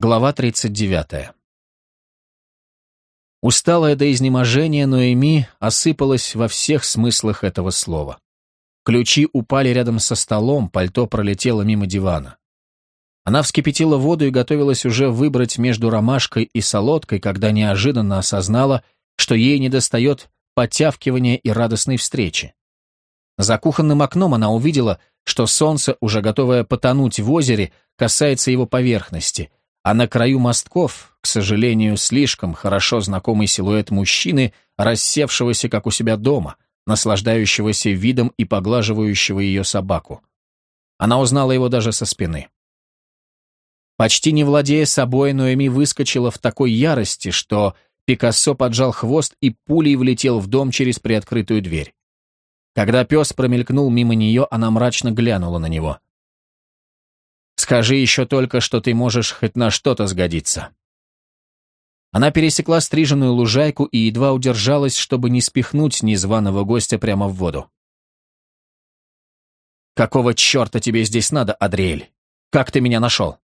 Глава 39. Усталая до изнеможения, Ноэми осыпалась во всех смыслах этого слова. Ключи упали рядом со столом, пальто пролетело мимо дивана. Она вскипятила воду и готовилась уже выбрать между ромашкой и солодкой, когда неожиданно осознала, что ей недостает подтявкивания и радостной встречи. За кухонным окном она увидела, что солнце, уже готовое потонуть в озере, касается его поверхности, а на краю мостков, к сожалению, слишком хорошо знакомый силуэт мужчины, рассевшегося, как у себя дома, наслаждающегося видом и поглаживающего ее собаку. Она узнала его даже со спины. Почти не владея собой, Ноэми выскочила в такой ярости, что Пикассо поджал хвост и пулей влетел в дом через приоткрытую дверь. Когда пес промелькнул мимо нее, она мрачно глянула на него. Скажи еще только, что ты можешь хоть на что-то сгодиться». Она пересекла стриженную лужайку и едва удержалась, чтобы не спихнуть незваного гостя прямо в воду. «Какого черта тебе здесь надо, Адриэль? Как ты меня нашел?»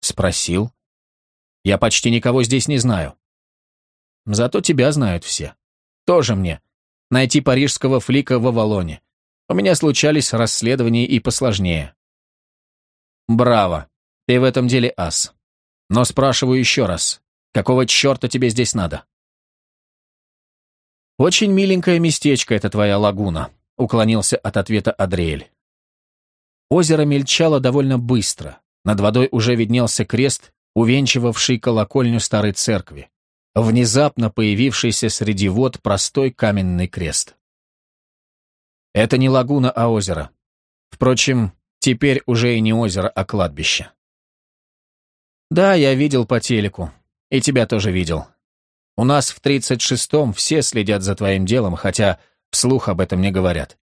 «Спросил. Я почти никого здесь не знаю. Зато тебя знают все. Тоже мне. Найти парижского флика в Авалоне. У меня случались расследования и посложнее. Браво. Ты в этом деле ас. Но спрашиваю еще раз. Какого черта тебе здесь надо? Очень миленькое местечко это твоя лагуна, уклонился от ответа Адриэль. Озеро мельчало довольно быстро. Над водой уже виднелся крест, увенчивавший колокольню старой церкви. Внезапно появившийся среди вод простой каменный крест. Это не лагуна, а озеро. Впрочем, Теперь уже и не озеро, а кладбище. Да, я видел по телеку. И тебя тоже видел. У нас в 36-м все следят за твоим делом, хотя вслух об этом не говорят.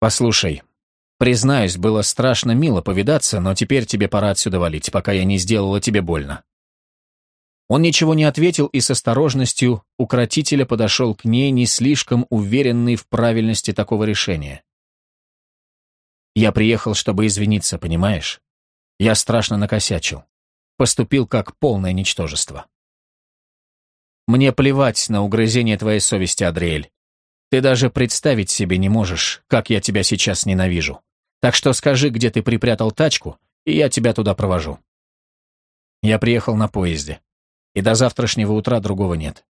Послушай, признаюсь, было страшно мило повидаться, но теперь тебе пора отсюда валить, пока я не сделала тебе больно. Он ничего не ответил и с осторожностью укротителя подошел к ней, не слишком уверенный в правильности такого решения. Я приехал, чтобы извиниться, понимаешь? Я страшно накосячил. Поступил как полное ничтожество. Мне плевать на угрызение твоей совести, Адриэль. Ты даже представить себе не можешь, как я тебя сейчас ненавижу. Так что скажи, где ты припрятал тачку, и я тебя туда провожу. Я приехал на поезде, и до завтрашнего утра другого нет.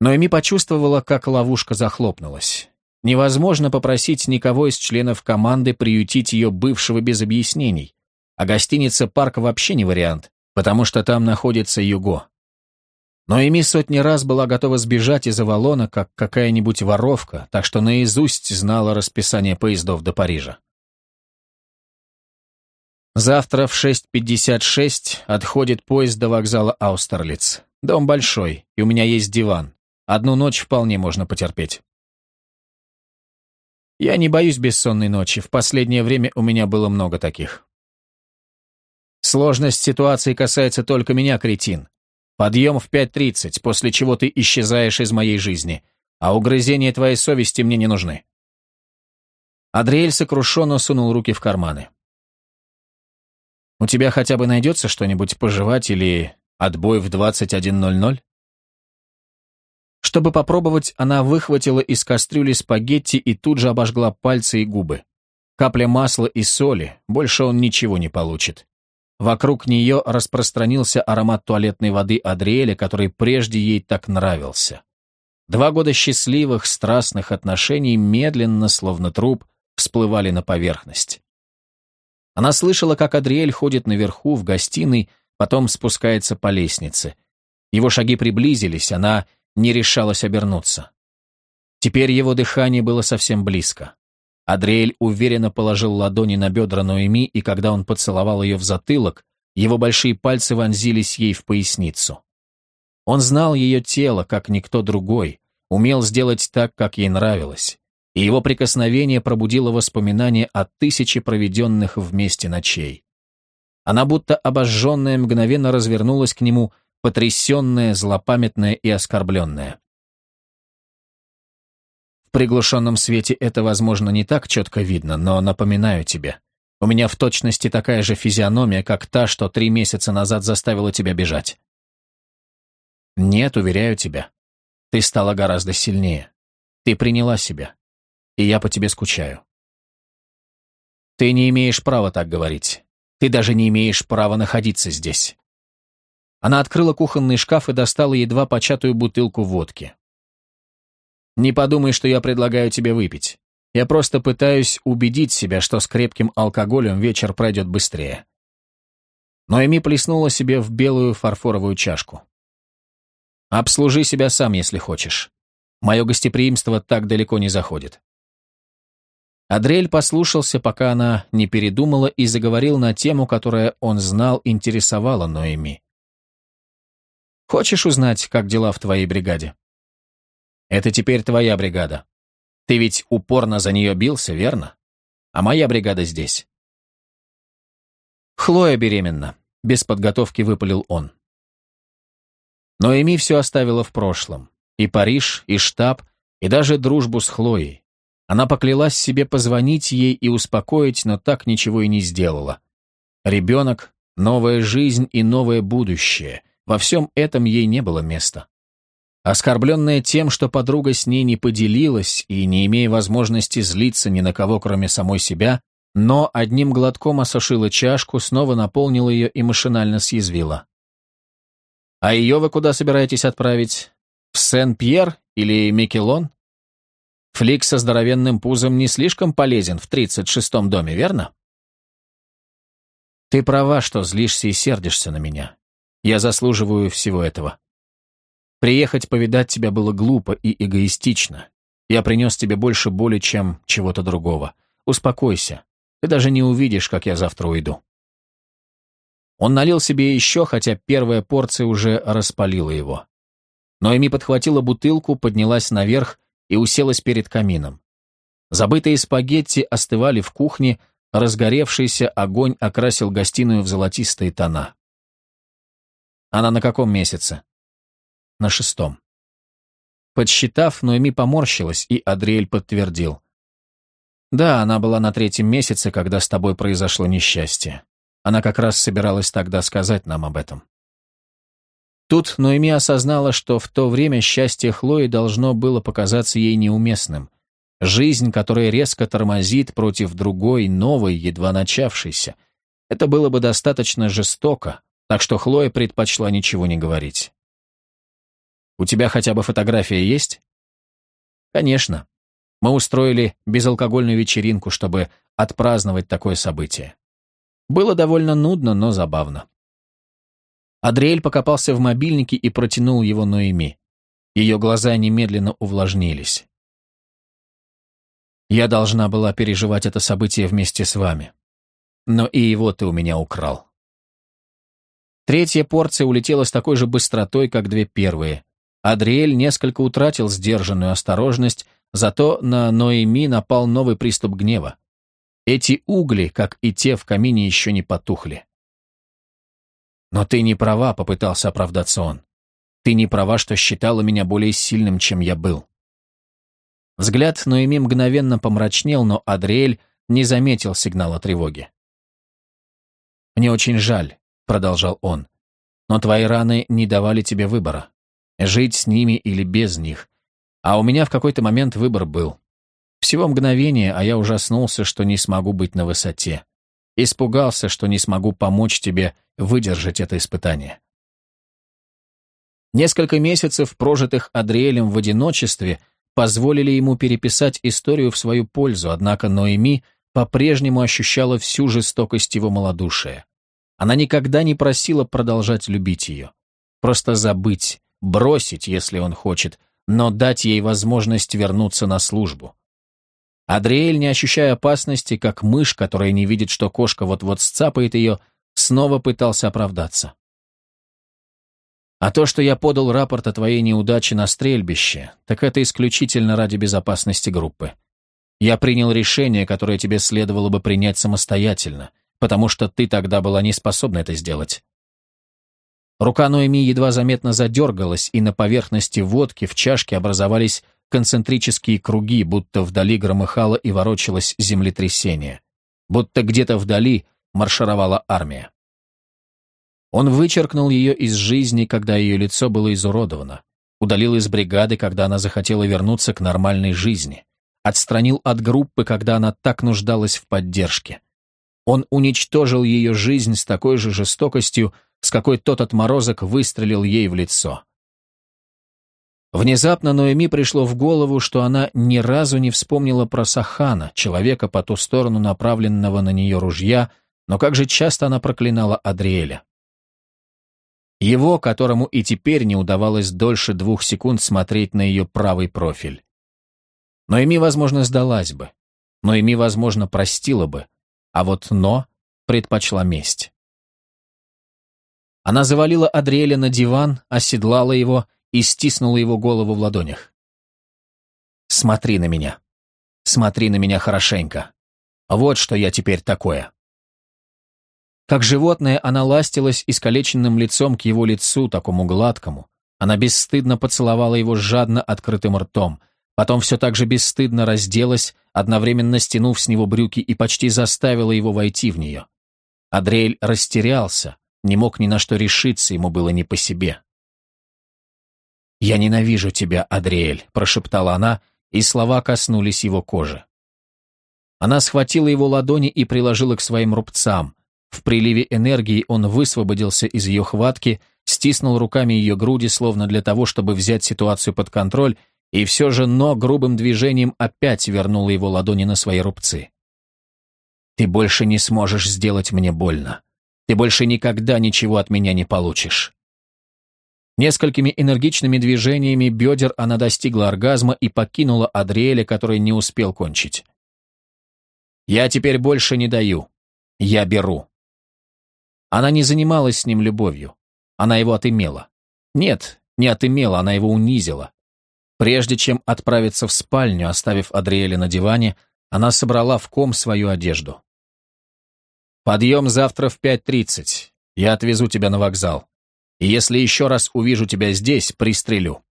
Но Эми почувствовала, как ловушка захлопнулась. Невозможно попросить никого из членов команды приютить ее бывшего без объяснений, а гостиница «Парк» вообще не вариант, потому что там находится Юго. Но Эми сотни раз была готова сбежать из Авалона, как какая-нибудь воровка, так что наизусть знала расписание поездов до Парижа. Завтра в 6.56 отходит поезд до вокзала Аустерлиц. Дом большой, и у меня есть диван. Одну ночь вполне можно потерпеть. Я не боюсь бессонной ночи, в последнее время у меня было много таких. Сложность ситуации касается только меня, кретин. Подъем в 5.30, после чего ты исчезаешь из моей жизни, а угрызения твоей совести мне не нужны. Адриэль сокрушенно сунул руки в карманы. «У тебя хотя бы найдется что-нибудь пожевать или отбой в 21.00?» Чтобы попробовать, она выхватила из кастрюли спагетти и тут же обожгла пальцы и губы. Капля масла и соли, больше он ничего не получит. Вокруг нее распространился аромат туалетной воды Адриэля, который прежде ей так нравился. Два года счастливых, страстных отношений медленно, словно труп, всплывали на поверхность. Она слышала, как Адриэль ходит наверху, в гостиной, потом спускается по лестнице. Его шаги приблизились, она не решалась обернуться. Теперь его дыхание было совсем близко. Адриэль уверенно положил ладони на бедра Ноэми, и когда он поцеловал ее в затылок, его большие пальцы вонзились ей в поясницу. Он знал ее тело, как никто другой, умел сделать так, как ей нравилось, и его прикосновение пробудило воспоминания о тысяче проведенных вместе ночей. Она будто обожженная мгновенно развернулась к нему, потрясенная, злопамятная и оскорбленная. В приглушенном свете это, возможно, не так четко видно, но напоминаю тебе. У меня в точности такая же физиономия, как та, что три месяца назад заставила тебя бежать. Нет, уверяю тебя. Ты стала гораздо сильнее. Ты приняла себя. И я по тебе скучаю. Ты не имеешь права так говорить. Ты даже не имеешь права находиться здесь. Она открыла кухонный шкаф и достала едва початую бутылку водки. Не подумай, что я предлагаю тебе выпить. Я просто пытаюсь убедить себя, что с крепким алкоголем вечер пройдет быстрее. Но Эми плеснула себе в белую фарфоровую чашку. Обслужи себя сам, если хочешь. Мое гостеприимство так далеко не заходит. Адрель послушался, пока она не передумала и заговорил на тему, которая он знал интересовала Ноэми. «Хочешь узнать, как дела в твоей бригаде?» «Это теперь твоя бригада. Ты ведь упорно за нее бился, верно? А моя бригада здесь». «Хлоя беременна», — без подготовки выпалил он. Но Эми все оставила в прошлом. И Париж, и штаб, и даже дружбу с Хлоей. Она поклялась себе позвонить ей и успокоить, но так ничего и не сделала. Ребенок, новая жизнь и новое будущее. Во всем этом ей не было места. Оскорбленная тем, что подруга с ней не поделилась и не имея возможности злиться ни на кого, кроме самой себя, но одним глотком осушила чашку, снова наполнила ее и машинально съязвила. «А ее вы куда собираетесь отправить? В Сен-Пьер или Микелон?» Флик со здоровенным пузом не слишком полезен в тридцать шестом доме, верно? Ты права, что злишься и сердишься на меня. Я заслуживаю всего этого. Приехать повидать тебя было глупо и эгоистично. Я принес тебе больше боли, чем чего-то другого. Успокойся. Ты даже не увидишь, как я завтра уйду. Он налил себе еще, хотя первая порция уже распалила его. Но Эми подхватила бутылку, поднялась наверх и уселась перед камином. Забытые спагетти остывали в кухне, разгоревшийся огонь окрасил гостиную в золотистые тона. Она на каком месяце? На шестом. Подсчитав, Ноэми поморщилась, и Адриэль подтвердил. Да, она была на третьем месяце, когда с тобой произошло несчастье. Она как раз собиралась тогда сказать нам об этом. Тут Ноэми осознала, что в то время счастье Хлои должно было показаться ей неуместным. Жизнь, которая резко тормозит против другой, новой, едва начавшейся. Это было бы достаточно жестоко, так что Хлоя предпочла ничего не говорить. «У тебя хотя бы фотография есть?» «Конечно. Мы устроили безалкогольную вечеринку, чтобы отпраздновать такое событие. Было довольно нудно, но забавно. Адриэль покопался в мобильнике и протянул его Ноэми. Ее глаза немедленно увлажнились. «Я должна была переживать это событие вместе с вами. Но и его ты у меня украл». Третья порция улетела с такой же быстротой, как две первые. Адриэль несколько утратил сдержанную осторожность, зато на Ноэми напал новый приступ гнева. Эти угли, как и те в камине, еще не потухли. «Но ты не права», — попытался оправдаться он. «Ты не права, что считала меня более сильным, чем я был». Взгляд Ноэми мгновенно помрачнел, но Адриэль не заметил сигнала тревоги. «Мне очень жаль», — продолжал он, «но твои раны не давали тебе выбора. Жить с ними или без них. А у меня в какой-то момент выбор был. Всего мгновение, а я ужаснулся, что не смогу быть на высоте. Испугался, что не смогу помочь тебе выдержать это испытание. Несколько месяцев, прожитых Адриэлем в одиночестве, позволили ему переписать историю в свою пользу, однако Ноэми по-прежнему ощущала всю жестокость его малодушия. Она никогда не просила продолжать любить ее. Просто забыть, бросить, если он хочет, но дать ей возможность вернуться на службу. Адриэль, не ощущая опасности, как мышь, которая не видит, что кошка вот-вот сцапает ее, снова пытался оправдаться. А то, что я подал рапорт о твоей неудаче на стрельбище, так это исключительно ради безопасности группы. Я принял решение, которое тебе следовало бы принять самостоятельно, потому что ты тогда была не способна это сделать. Рука Ноэми едва заметно задергалась, и на поверхности водки в чашке образовались концентрические круги, будто вдали громыхало и ворочалось землетрясение. будто где-то вдали маршировала армия. Он вычеркнул ее из жизни, когда ее лицо было изуродовано, удалил из бригады, когда она захотела вернуться к нормальной жизни, отстранил от группы, когда она так нуждалась в поддержке. Он уничтожил ее жизнь с такой же жестокостью, с какой тот отморозок выстрелил ей в лицо. Внезапно Ноэми пришло в голову, что она ни разу не вспомнила про Сахана, человека по ту сторону направленного на нее ружья, но как же часто она проклинала Адриэля. Его, которому и теперь не удавалось дольше двух секунд смотреть на ее правый профиль. Ноэми, возможно, сдалась бы. Ноэми, возможно, простила бы. А вот Но предпочла месть. Она завалила Адриэля на диван, оседлала его и стиснула его голову в ладонях. «Смотри на меня. Смотри на меня хорошенько. Вот что я теперь такое». Как животное, она ластилась искалеченным лицом к его лицу, такому гладкому. Она бесстыдно поцеловала его жадно открытым ртом. Потом все так же бесстыдно разделась, одновременно стянув с него брюки и почти заставила его войти в нее. Адриэль растерялся, не мог ни на что решиться, ему было не по себе. «Я ненавижу тебя, Адриэль», — прошептала она, и слова коснулись его кожи. Она схватила его ладони и приложила к своим рубцам. В приливе энергии он высвободился из ее хватки, стиснул руками ее груди, словно для того, чтобы взять ситуацию под контроль, и все же но грубым движением опять вернула его ладони на свои рубцы. «Ты больше не сможешь сделать мне больно. Ты больше никогда ничего от меня не получишь». Несколькими энергичными движениями бедер она достигла оргазма и покинула Адриэля, который не успел кончить. «Я теперь больше не даю. Я беру». Она не занималась с ним любовью. Она его отымела. Нет, не отымела, она его унизила. Прежде чем отправиться в спальню, оставив Адриэля на диване, она собрала в ком свою одежду. «Подъем завтра в 5.30. Я отвезу тебя на вокзал и если еще раз увижу тебя здесь, пристрелю».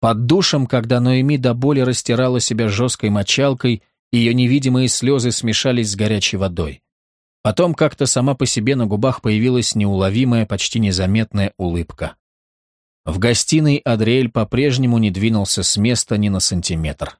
Под душем, когда Ноэми до боли растирала себя жесткой мочалкой, ее невидимые слезы смешались с горячей водой. Потом как-то сама по себе на губах появилась неуловимая, почти незаметная улыбка. В гостиной Адриэль по-прежнему не двинулся с места ни на сантиметр.